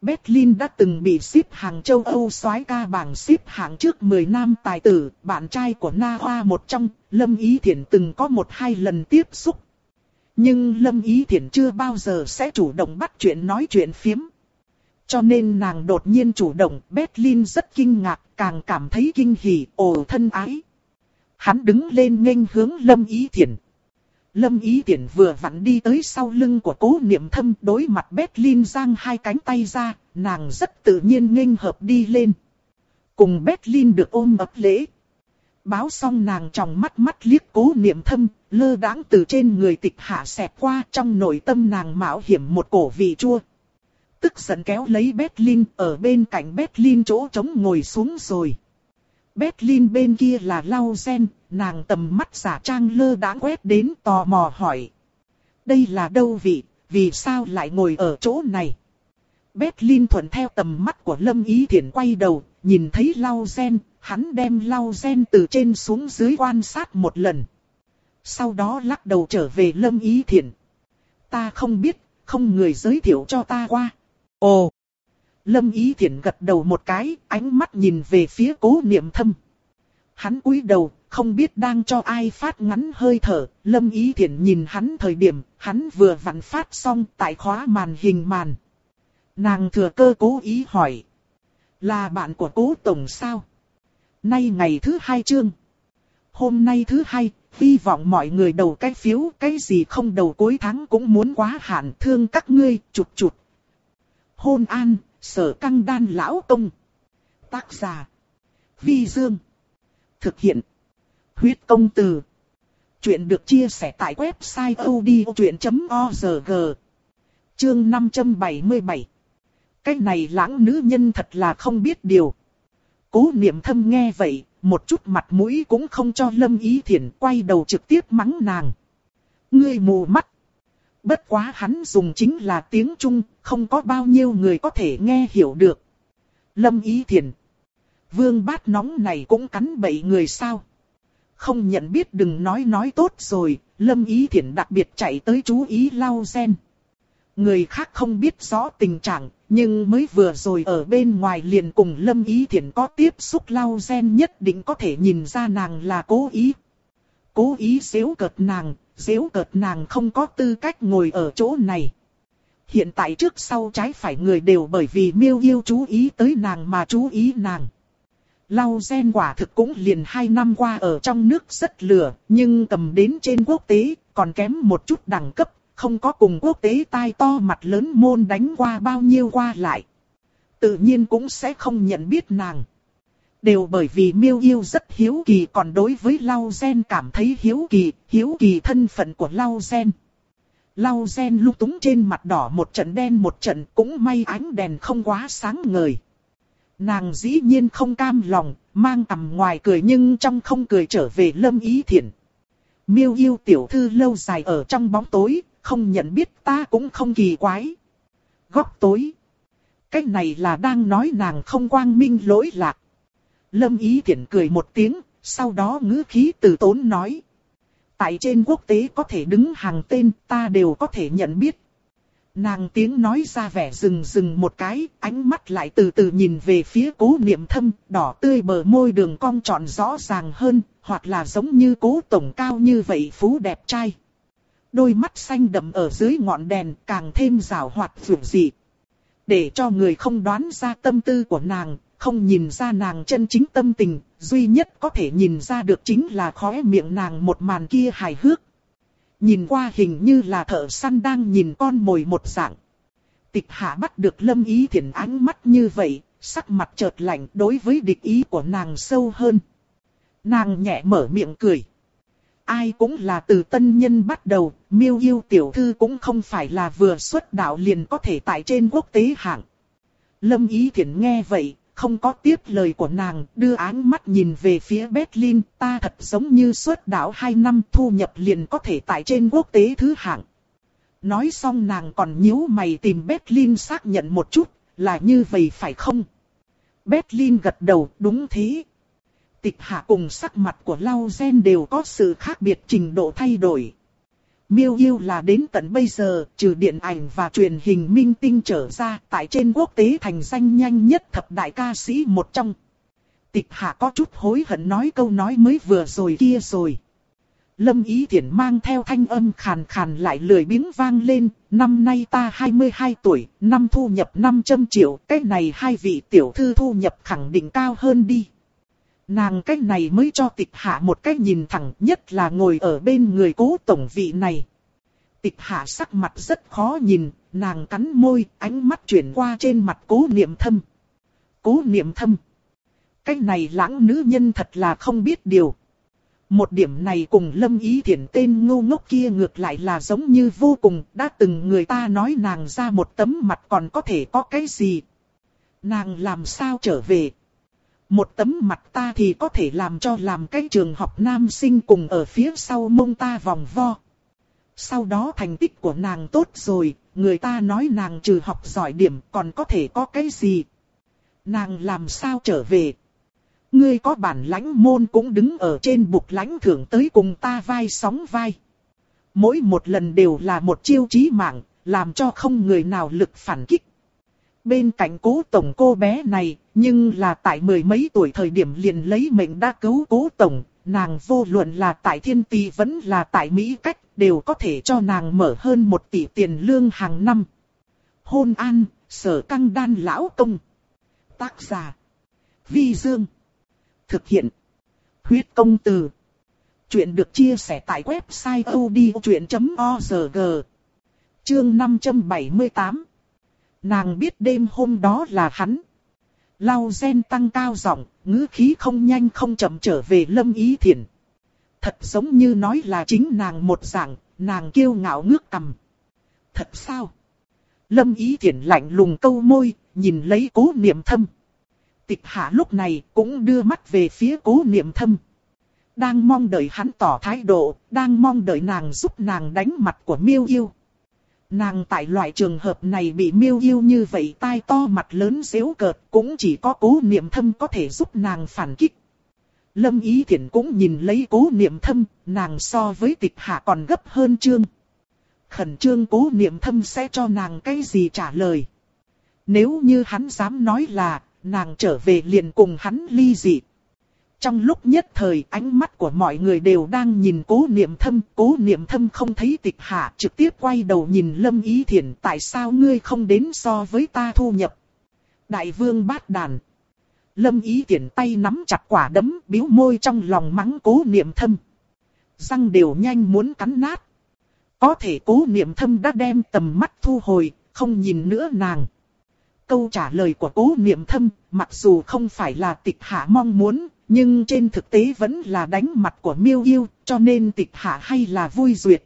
Speaker 1: Berlin đã từng bị xếp hàng châu Âu soái ca bảng xếp hạng trước 10 nam tài tử, bạn trai của Na Hoa một trong, Lâm Ý Thiển từng có một hai lần tiếp xúc. Nhưng Lâm Ý Thiển chưa bao giờ sẽ chủ động bắt chuyện nói chuyện phiếm. Cho nên nàng đột nhiên chủ động, Berlin rất kinh ngạc, càng cảm thấy kinh hỉ, ồ thân ái. Hắn đứng lên nghênh hướng Lâm Ý Thiển. Lâm Ý Tiễn vừa vặn đi tới sau lưng của cố niệm thâm đối mặt Berlin giang hai cánh tay ra, nàng rất tự nhiên nghênh hợp đi lên. Cùng Berlin được ôm ấp lễ. Báo xong nàng trong mắt mắt liếc cố niệm thâm, lơ đãng từ trên người tịch hạ xẹt qua trong nội tâm nàng mạo hiểm một cổ vị chua. Tức giận kéo lấy Berlin ở bên cạnh Berlin chỗ trống ngồi xuống rồi. Berlin bên kia là lau sen, nàng tầm mắt giả trang lơ đãng quét đến tò mò hỏi. Đây là đâu vị, vì sao lại ngồi ở chỗ này? Berlin thuận theo tầm mắt của Lâm Ý Thiển quay đầu, nhìn thấy lau sen, hắn đem lau sen từ trên xuống dưới quan sát một lần. Sau đó lắc đầu trở về Lâm Ý Thiển. Ta không biết, không người giới thiệu cho ta qua. Ồ! Lâm Ý Thiển gật đầu một cái, ánh mắt nhìn về phía cố niệm thâm. Hắn cúi đầu, không biết đang cho ai phát ngắn hơi thở, Lâm Ý Thiển nhìn hắn thời điểm, hắn vừa vặn phát xong tại khóa màn hình màn. Nàng thừa cơ cố ý hỏi. Là bạn của cố tổng sao? Nay ngày thứ hai chương. Hôm nay thứ hai, hy vọng mọi người đầu cái phiếu, cái gì không đầu cuối tháng cũng muốn quá hạn thương các ngươi, chụt chụt. Hôn an, sở căng đan lão công. Tác giả. Vi Dương. Thực hiện. Huyết công từ. Chuyện được chia sẻ tại website odchuyện.org. Chương 577. Cái này lãng nữ nhân thật là không biết điều. Cố niệm thâm nghe vậy, một chút mặt mũi cũng không cho Lâm Ý Thiển quay đầu trực tiếp mắng nàng. Ngươi mù mắt. Bất quá hắn dùng chính là tiếng Trung, không có bao nhiêu người có thể nghe hiểu được. Lâm Ý thiền Vương bát nóng này cũng cắn bậy người sao. Không nhận biết đừng nói nói tốt rồi, Lâm Ý Thiển đặc biệt chạy tới chú ý lau gen. Người khác không biết rõ tình trạng, nhưng mới vừa rồi ở bên ngoài liền cùng Lâm Ý Thiển có tiếp xúc lau gen nhất định có thể nhìn ra nàng là cố ý. Cố ý xéo cợt nàng, dễu cợt nàng không có tư cách ngồi ở chỗ này. Hiện tại trước sau trái phải người đều bởi vì miêu yêu chú ý tới nàng mà chú ý nàng. Lau gen quả thực cũng liền hai năm qua ở trong nước rất lửa, nhưng cầm đến trên quốc tế, còn kém một chút đẳng cấp, không có cùng quốc tế tai to mặt lớn môn đánh qua bao nhiêu qua lại. Tự nhiên cũng sẽ không nhận biết nàng. Đều bởi vì miêu yêu rất hiếu kỳ còn đối với Lau Gen cảm thấy hiếu kỳ, hiếu kỳ thân phận của Lau Gen. Lau Gen lúc túng trên mặt đỏ một trận đen một trận cũng may ánh đèn không quá sáng ngời. Nàng dĩ nhiên không cam lòng, mang tầm ngoài cười nhưng trong không cười trở về lâm ý thiện. Miêu yêu tiểu thư lâu dài ở trong bóng tối, không nhận biết ta cũng không kỳ quái. Góc tối. Cái này là đang nói nàng không quang minh lỗi lạc. Lâm ý Thiển cười một tiếng, sau đó ngữ khí từ tốn nói. Tại trên quốc tế có thể đứng hàng tên ta đều có thể nhận biết. Nàng tiếng nói ra vẻ rừng rừng một cái, ánh mắt lại từ từ nhìn về phía cố niệm thâm, đỏ tươi bờ môi đường cong tròn rõ ràng hơn, hoặc là giống như cố tổng cao như vậy phú đẹp trai. Đôi mắt xanh đậm ở dưới ngọn đèn càng thêm rào hoạt vượt dị. Để cho người không đoán ra tâm tư của nàng, không nhìn ra nàng chân chính tâm tình, duy nhất có thể nhìn ra được chính là khóe miệng nàng một màn kia hài hước. Nhìn qua hình như là thợ săn đang nhìn con mồi một dạng. Tịch hạ bắt được lâm ý thiện ánh mắt như vậy, sắc mặt chợt lạnh đối với địch ý của nàng sâu hơn. Nàng nhẹ mở miệng cười. Ai cũng là từ tân nhân bắt đầu, miêu yêu tiểu thư cũng không phải là vừa xuất đạo liền có thể tại trên quốc tế hạng. Lâm ý thiện nghe vậy, không có tiếp lời của nàng, đưa ánh mắt nhìn về phía Berlin, ta thật giống như xuất đảo 2 năm thu nhập liền có thể tại trên quốc tế thứ hạng. Nói xong nàng còn nhíu mày tìm Berlin xác nhận một chút, là như vậy phải không? Berlin gật đầu, đúng thế. Tịch hạ cùng sắc mặt của Lau Gen đều có sự khác biệt trình độ thay đổi. Miêu yêu là đến tận bây giờ, trừ điện ảnh và truyền hình minh tinh trở ra, tại trên quốc tế thành danh nhanh nhất thập đại ca sĩ một trong. Tịch hạ có chút hối hận nói câu nói mới vừa rồi kia rồi. Lâm Ý Thiển mang theo thanh âm khàn khàn lại lười biếng vang lên, năm nay ta 22 tuổi, năm thu nhập 500 triệu, cái này hai vị tiểu thư thu nhập khẳng định cao hơn đi. Nàng cách này mới cho tịch hạ một cách nhìn thẳng nhất là ngồi ở bên người cố tổng vị này. Tịch hạ sắc mặt rất khó nhìn, nàng cắn môi, ánh mắt chuyển qua trên mặt cố niệm thâm. Cố niệm thâm. Cái này lãng nữ nhân thật là không biết điều. Một điểm này cùng lâm ý thiện tên ngu ngốc kia ngược lại là giống như vô cùng, đã từng người ta nói nàng ra một tấm mặt còn có thể có cái gì. Nàng làm sao trở về. Một tấm mặt ta thì có thể làm cho làm cái trường học nam sinh cùng ở phía sau mông ta vòng vo. Sau đó thành tích của nàng tốt rồi, người ta nói nàng trừ học giỏi điểm còn có thể có cái gì. Nàng làm sao trở về. Ngươi có bản lãnh môn cũng đứng ở trên bục lãnh thưởng tới cùng ta vai sóng vai. Mỗi một lần đều là một chiêu chí mạng, làm cho không người nào lực phản kích. Bên cạnh cố tổng cô bé này, nhưng là tại mười mấy tuổi thời điểm liền lấy mệnh đã cứu cố tổng, nàng vô luận là tại thiên tỷ vẫn là tại Mỹ cách, đều có thể cho nàng mở hơn một tỷ tiền lương hàng năm. Hôn an, sở căng đan lão công. Tác giả. Vi Dương. Thực hiện. Huyết công từ. Chuyện được chia sẻ tại website odchuyện.org. Chương 578 Nàng biết đêm hôm đó là hắn. Lau gen tăng cao giọng, ngữ khí không nhanh không chậm trở về lâm ý thiền. Thật giống như nói là chính nàng một dạng, nàng kiêu ngạo ngước cầm. Thật sao? Lâm ý thiền lạnh lùng câu môi, nhìn lấy cố niệm thâm. Tịch hạ lúc này cũng đưa mắt về phía cố niệm thâm. Đang mong đợi hắn tỏ thái độ, đang mong đợi nàng giúp nàng đánh mặt của miêu yêu. Nàng tại loại trường hợp này bị miêu yêu như vậy tai to mặt lớn xéo cợt cũng chỉ có cố niệm thâm có thể giúp nàng phản kích. Lâm Ý Thiển cũng nhìn lấy cố niệm thâm, nàng so với tịch hạ còn gấp hơn trương. Khẩn trương cố niệm thâm sẽ cho nàng cái gì trả lời. Nếu như hắn dám nói là, nàng trở về liền cùng hắn ly dị. Trong lúc nhất thời ánh mắt của mọi người đều đang nhìn cố niệm thâm, cố niệm thâm không thấy tịch hạ trực tiếp quay đầu nhìn lâm ý thiền tại sao ngươi không đến so với ta thu nhập. Đại vương bát đàn. Lâm ý thiền tay nắm chặt quả đấm biếu môi trong lòng mắng cố niệm thâm. Răng đều nhanh muốn cắn nát. Có thể cố niệm thâm đã đem tầm mắt thu hồi, không nhìn nữa nàng. Câu trả lời của cố niệm thâm, mặc dù không phải là tịch hạ mong muốn, nhưng trên thực tế vẫn là đánh mặt của miêu yêu, cho nên tịch hạ hay là vui duyệt.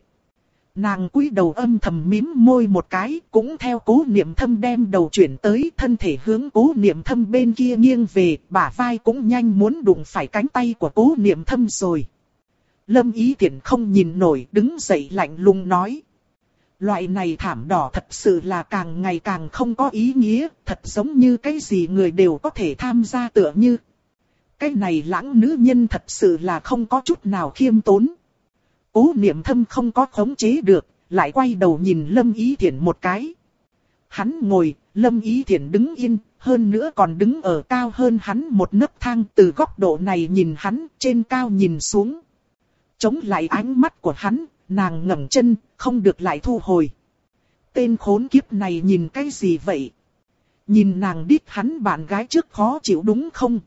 Speaker 1: Nàng cúi đầu âm thầm mím môi một cái, cũng theo cố niệm thâm đem đầu chuyển tới thân thể hướng cố niệm thâm bên kia nghiêng về, bả vai cũng nhanh muốn đụng phải cánh tay của cố niệm thâm rồi. Lâm ý tiện không nhìn nổi đứng dậy lạnh lùng nói. Loại này thảm đỏ thật sự là càng ngày càng không có ý nghĩa, thật giống như cái gì người đều có thể tham gia tựa như. Cái này lãng nữ nhân thật sự là không có chút nào khiêm tốn. Cố niệm thâm không có khống chế được, lại quay đầu nhìn Lâm Ý Thiển một cái. Hắn ngồi, Lâm Ý Thiển đứng yên, hơn nữa còn đứng ở cao hơn hắn một nấc thang từ góc độ này nhìn hắn, trên cao nhìn xuống. Chống lại ánh mắt của hắn, nàng ngẩng chân, không được lại thu hồi. Tên khốn kiếp này nhìn cái gì vậy? Nhìn nàng đít hắn bạn gái trước khó chịu đúng không?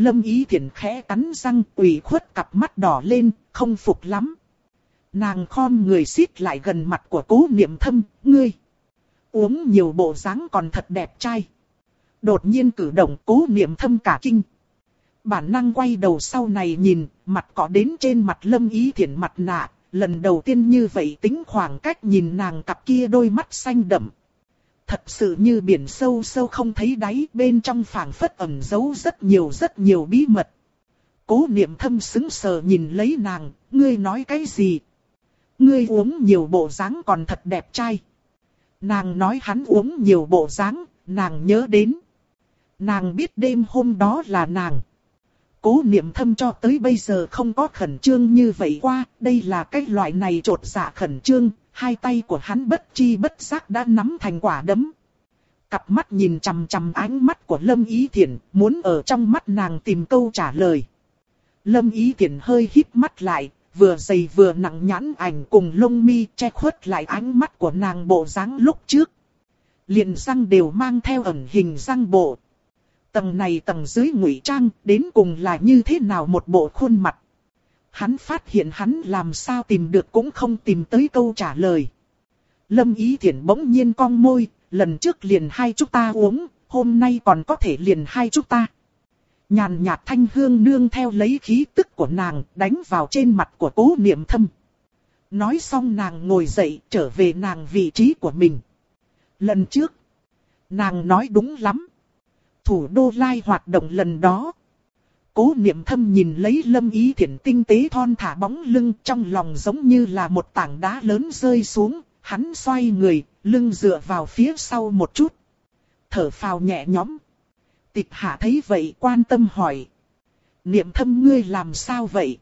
Speaker 1: Lâm ý thiện khẽ cắn răng ủy khuất cặp mắt đỏ lên, không phục lắm. Nàng khom người xít lại gần mặt của cố niệm thâm, ngươi. Uống nhiều bộ dáng còn thật đẹp trai. Đột nhiên cử động cố niệm thâm cả kinh. Bản năng quay đầu sau này nhìn, mặt cọ đến trên mặt lâm ý thiện mặt nạ, lần đầu tiên như vậy tính khoảng cách nhìn nàng cặp kia đôi mắt xanh đậm. Thật sự như biển sâu sâu không thấy đáy bên trong phảng phất ẩn giấu rất nhiều rất nhiều bí mật. Cố niệm thâm sững sờ nhìn lấy nàng, ngươi nói cái gì? Ngươi uống nhiều bộ dáng còn thật đẹp trai. Nàng nói hắn uống nhiều bộ dáng, nàng nhớ đến. Nàng biết đêm hôm đó là nàng. Cố niệm thâm cho tới bây giờ không có khẩn trương như vậy qua, đây là cái loại này trột dạ khẩn trương, hai tay của hắn bất chi bất giác đã nắm thành quả đấm. Cặp mắt nhìn chằm chằm ánh mắt của Lâm Ý Thiển, muốn ở trong mắt nàng tìm câu trả lời. Lâm Ý Thiển hơi híp mắt lại, vừa dày vừa nặng nhãn ảnh cùng lông mi che khuất lại ánh mắt của nàng bộ dáng lúc trước. Liền răng đều mang theo ẩn hình răng bộ, Tầng này tầng dưới ngụy trang đến cùng là như thế nào một bộ khuôn mặt. Hắn phát hiện hắn làm sao tìm được cũng không tìm tới câu trả lời. Lâm Ý Thiển bỗng nhiên cong môi, lần trước liền hai chúng ta uống, hôm nay còn có thể liền hai chúng ta. Nhàn nhạt thanh hương nương theo lấy khí tức của nàng đánh vào trên mặt của cố niệm thâm. Nói xong nàng ngồi dậy trở về nàng vị trí của mình. Lần trước, nàng nói đúng lắm thủ đô lai hoạt động lần đó. Cố niệm thâm nhìn lấy lâm ý thiện tinh tế thon thả bóng lưng trong lòng giống như là một tảng đá lớn rơi xuống, hắn xoay người, lưng dựa vào phía sau một chút. Thở phào nhẹ nhõm. Tịch hạ thấy vậy quan tâm hỏi. Niệm thâm ngươi làm sao vậy?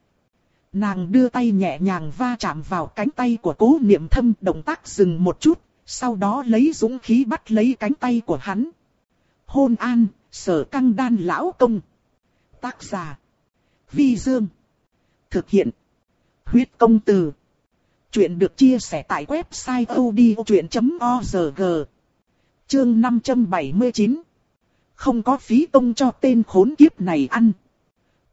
Speaker 1: Nàng đưa tay nhẹ nhàng va chạm vào cánh tay của cố niệm thâm động tác dừng một chút, sau đó lấy dũng khí bắt lấy cánh tay của hắn. Hôn an, Sở căng đan lão công. Tác giả. Vi Dương. Thực hiện. Huyết công từ. Chuyện được chia sẻ tại website odchuyện.org. Chương 579. Không có phí công cho tên khốn kiếp này ăn.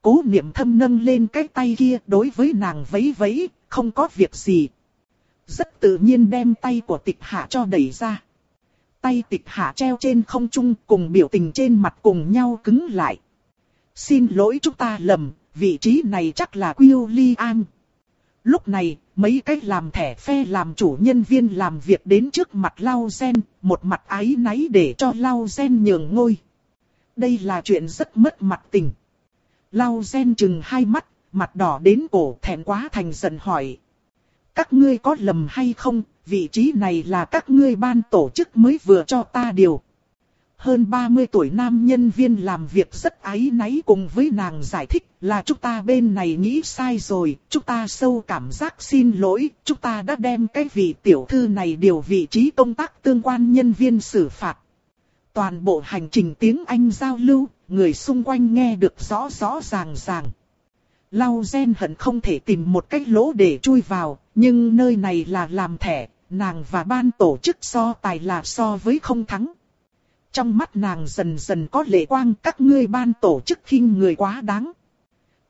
Speaker 1: Cố niệm thâm nâng lên cái tay kia đối với nàng vấy vấy, không có việc gì. Rất tự nhiên đem tay của tịch hạ cho đẩy ra tay tịch hạ treo trên không trung cùng biểu tình trên mặt cùng nhau cứng lại. Xin lỗi chúng ta lầm, vị trí này chắc là William. Lúc này, mấy cách làm thẻ phe làm chủ nhân viên làm việc đến trước mặt Lau Gen, một mặt ái náy để cho Lau Gen nhường ngôi. Đây là chuyện rất mất mặt tình. Lau Gen chừng hai mắt, mặt đỏ đến cổ thẹn quá thành giận hỏi. Các ngươi có lầm hay không, vị trí này là các ngươi ban tổ chức mới vừa cho ta điều. Hơn 30 tuổi nam nhân viên làm việc rất áy náy cùng với nàng giải thích là chúng ta bên này nghĩ sai rồi, chúng ta sâu cảm giác xin lỗi, chúng ta đã đem cái vị tiểu thư này điều vị trí công tác tương quan nhân viên xử phạt. Toàn bộ hành trình tiếng Anh giao lưu, người xung quanh nghe được rõ rõ ràng ràng. Lau gen hận không thể tìm một cách lỗ để chui vào, nhưng nơi này là làm thẻ, nàng và ban tổ chức so tài là so với không thắng. Trong mắt nàng dần dần có lệ quang các ngươi ban tổ chức khinh người quá đáng.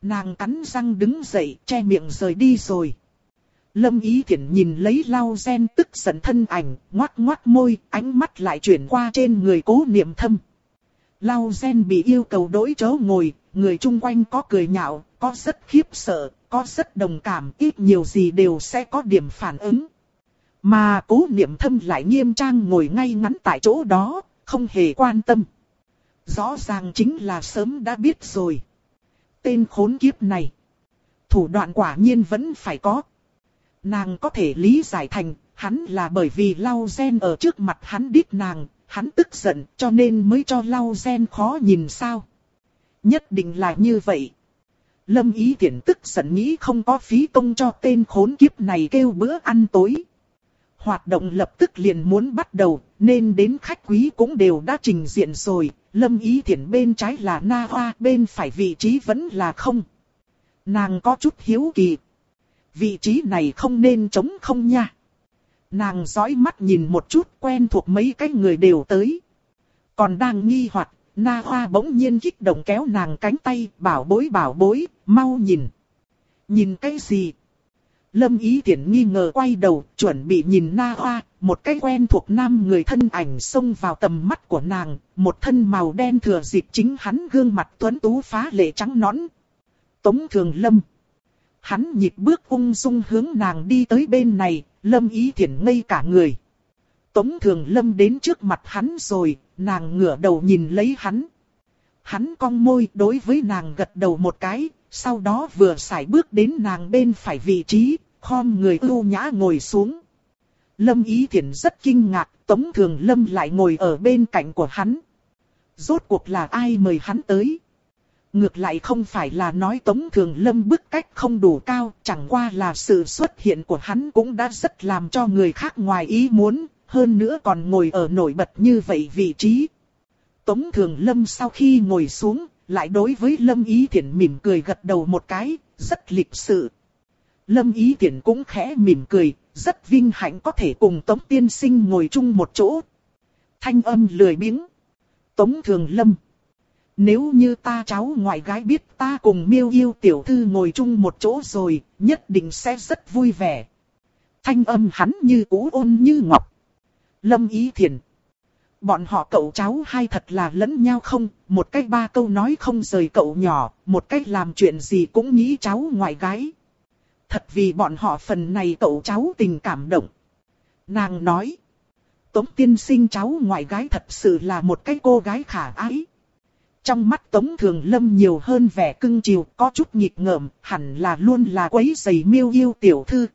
Speaker 1: Nàng cắn răng đứng dậy che miệng rời đi rồi. Lâm Ý Thiển nhìn lấy lau gen tức giận thân ảnh, ngoát ngoát môi, ánh mắt lại chuyển qua trên người cố niệm thâm. Lau gen bị yêu cầu đổi chỗ ngồi, người chung quanh có cười nhạo, có rất khiếp sợ, có rất đồng cảm, ít nhiều gì đều sẽ có điểm phản ứng. Mà cố niệm thâm lại nghiêm trang ngồi ngay ngắn tại chỗ đó, không hề quan tâm. Rõ ràng chính là sớm đã biết rồi. Tên khốn kiếp này. Thủ đoạn quả nhiên vẫn phải có. Nàng có thể lý giải thành, hắn là bởi vì lau gen ở trước mặt hắn đít nàng, hắn tức giận cho nên mới cho lau gen khó nhìn sao. Nhất định là như vậy. Lâm ý tiện tức giận nghĩ không có phí công cho tên khốn kiếp này kêu bữa ăn tối. Hoạt động lập tức liền muốn bắt đầu, nên đến khách quý cũng đều đã trình diện rồi. Lâm ý Thiển bên trái là na hoa, bên phải vị trí vẫn là không. Nàng có chút hiếu kỳ. Vị trí này không nên trống không nha. Nàng dõi mắt nhìn một chút quen thuộc mấy cái người đều tới. Còn đang nghi hoặc Na Hoa bỗng nhiên kích động kéo nàng cánh tay, bảo bối bảo bối, mau nhìn. Nhìn cái gì? Lâm Ý Tiễn nghi ngờ quay đầu, chuẩn bị nhìn Na Hoa, một cái quen thuộc nam người thân ảnh xông vào tầm mắt của nàng, một thân màu đen thừa dịp chính hắn gương mặt tuấn tú phá lệ trắng nõn. Tống Thường Lâm. Hắn nhịp bước ung dung hướng nàng đi tới bên này, Lâm Ý Thiển ngây cả người. Tống Thường Lâm đến trước mặt hắn rồi, nàng ngửa đầu nhìn lấy hắn. Hắn cong môi đối với nàng gật đầu một cái, sau đó vừa xài bước đến nàng bên phải vị trí, khom người ưu nhã ngồi xuống. Lâm Ý Thiển rất kinh ngạc, Tống Thường Lâm lại ngồi ở bên cạnh của hắn. Rốt cuộc là ai mời hắn tới? Ngược lại không phải là nói Tống Thường Lâm bức cách không đủ cao, chẳng qua là sự xuất hiện của hắn cũng đã rất làm cho người khác ngoài ý muốn, hơn nữa còn ngồi ở nổi bật như vậy vị trí. Tống Thường Lâm sau khi ngồi xuống, lại đối với Lâm Ý Thiển mỉm cười gật đầu một cái, rất lịch sự. Lâm Ý Thiển cũng khẽ mỉm cười, rất vinh hạnh có thể cùng Tống Tiên Sinh ngồi chung một chỗ. Thanh âm lười biếng. Tống Thường Lâm. Nếu như ta cháu ngoại gái biết ta cùng miêu yêu tiểu thư ngồi chung một chỗ rồi, nhất định sẽ rất vui vẻ. Thanh âm hắn như cú ôn như ngọc. Lâm Ý Thiền. Bọn họ cậu cháu hai thật là lẫn nhau không, một cách ba câu nói không rời cậu nhỏ, một cách làm chuyện gì cũng nghĩ cháu ngoại gái. Thật vì bọn họ phần này cậu cháu tình cảm động. Nàng nói. Tống tiên sinh cháu ngoại gái thật sự là một cái cô gái khả ái. Trong mắt Tống Thường Lâm nhiều hơn vẻ cưng chiều, có chút nhịp ngợm, hẳn là luôn là quấy giày miêu yêu tiểu thư.